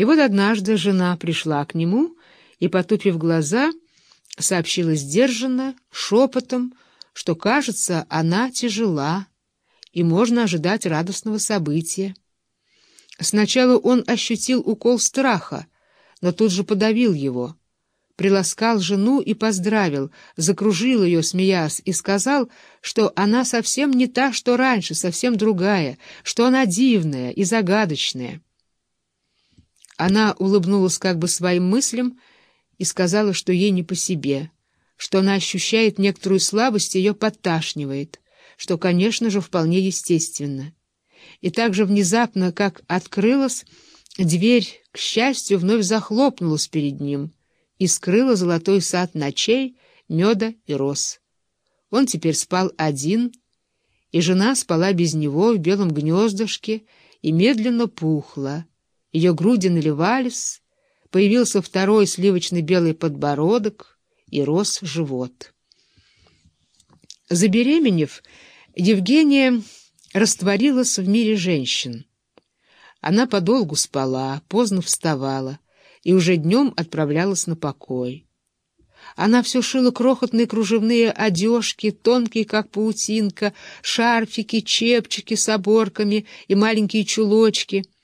И вот однажды жена пришла к нему и, потупив глаза, сообщила сдержанно, шепотом, что, кажется, она тяжела, и можно ожидать радостного события. Сначала он ощутил укол страха, но тут же подавил его. Приласкал жену и поздравил, закружил ее, смеясь, и сказал, что она совсем не та, что раньше, совсем другая, что она дивная и загадочная. Она улыбнулась как бы своим мыслям и сказала, что ей не по себе, что она ощущает некоторую слабость ее подташнивает, что, конечно же, вполне естественно. И так же внезапно, как открылась, дверь, к счастью, вновь захлопнулась перед ним и скрыла золотой сад ночей, меда и роз. Он теперь спал один, и жена спала без него в белом гнездышке и медленно пухла, ее груди наливались, появился второй сливочный белый подбородок и рос живот. Забеременев, Евгения растворилась в мире женщин. Она подолгу спала, поздно вставала и уже днем отправлялась на покой. Она все шила крохотные кружевные одежки, тонкие, как паутинка, шарфики, чепчики с оборками и маленькие чулочки —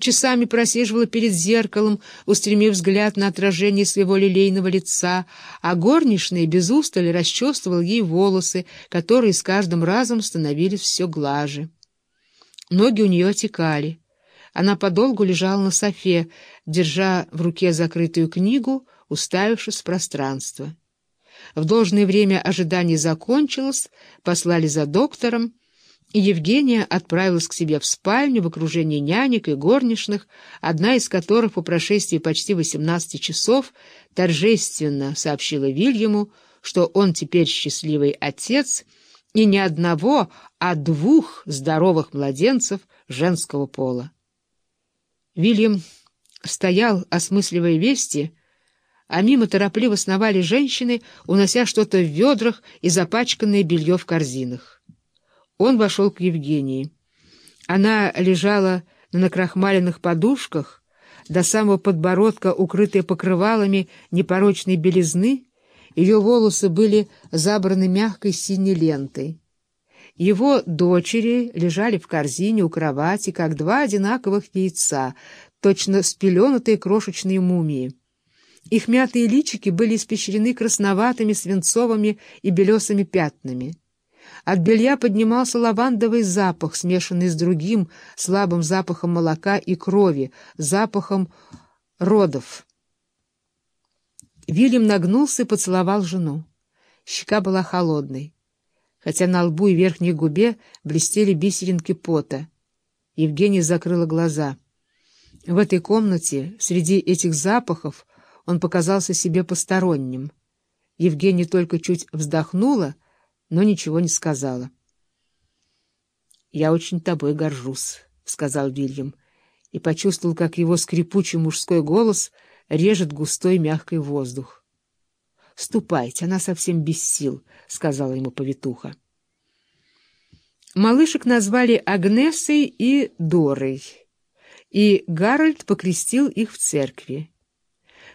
Часами просиживала перед зеркалом, устремив взгляд на отражение своего лилейного лица, а горничная без устали расчесывал ей волосы, которые с каждым разом становились все глаже. Ноги у нее отекали. Она подолгу лежала на софе, держа в руке закрытую книгу, уставившись в пространство. В должное время ожидание закончилось, послали за доктором, и Евгения отправилась к себе в спальню в окружении нянек и горничных, одна из которых по прошествии почти 18 часов торжественно сообщила Вильяму, что он теперь счастливый отец и не одного, а двух здоровых младенцев женского пола. Вильям стоял, осмысливая вести, а мимо торопливо сновали женщины, унося что-то в ведрах и запачканное белье в корзинах. Он вошел к Евгении. Она лежала на накрахмаленных подушках, до самого подбородка, укрытая покрывалами непорочной белизны, ее волосы были забраны мягкой синей лентой. Его дочери лежали в корзине у кровати, как два одинаковых яйца, точно спеленутые крошечные мумии. Их мятые личики были испещрены красноватыми, свинцовыми и белесыми пятнами. От белья поднимался лавандовый запах, смешанный с другим слабым запахом молока и крови, запахом родов. Вильям нагнулся и поцеловал жену. Щека была холодной, хотя на лбу и верхней губе блестели бисеринки пота. Евгения закрыла глаза. В этой комнате, среди этих запахов, он показался себе посторонним. Евгения только чуть вздохнула, но ничего не сказала. «Я очень тобой горжусь», — сказал Вильям, и почувствовал, как его скрипучий мужской голос режет густой мягкий воздух. «Ступайте, она совсем без сил», — сказала ему повитуха. Малышек назвали Агнесой и Дорой, и Гарольд покрестил их в церкви.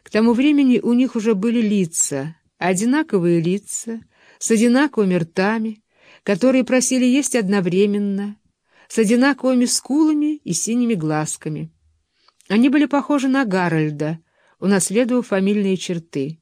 К тому времени у них уже были лица, одинаковые лица, с одинаковыми ртами, которые просили есть одновременно, с одинаковыми скулами и синими глазками. Они были похожи на Гарольда, унаследовав фамильные черты.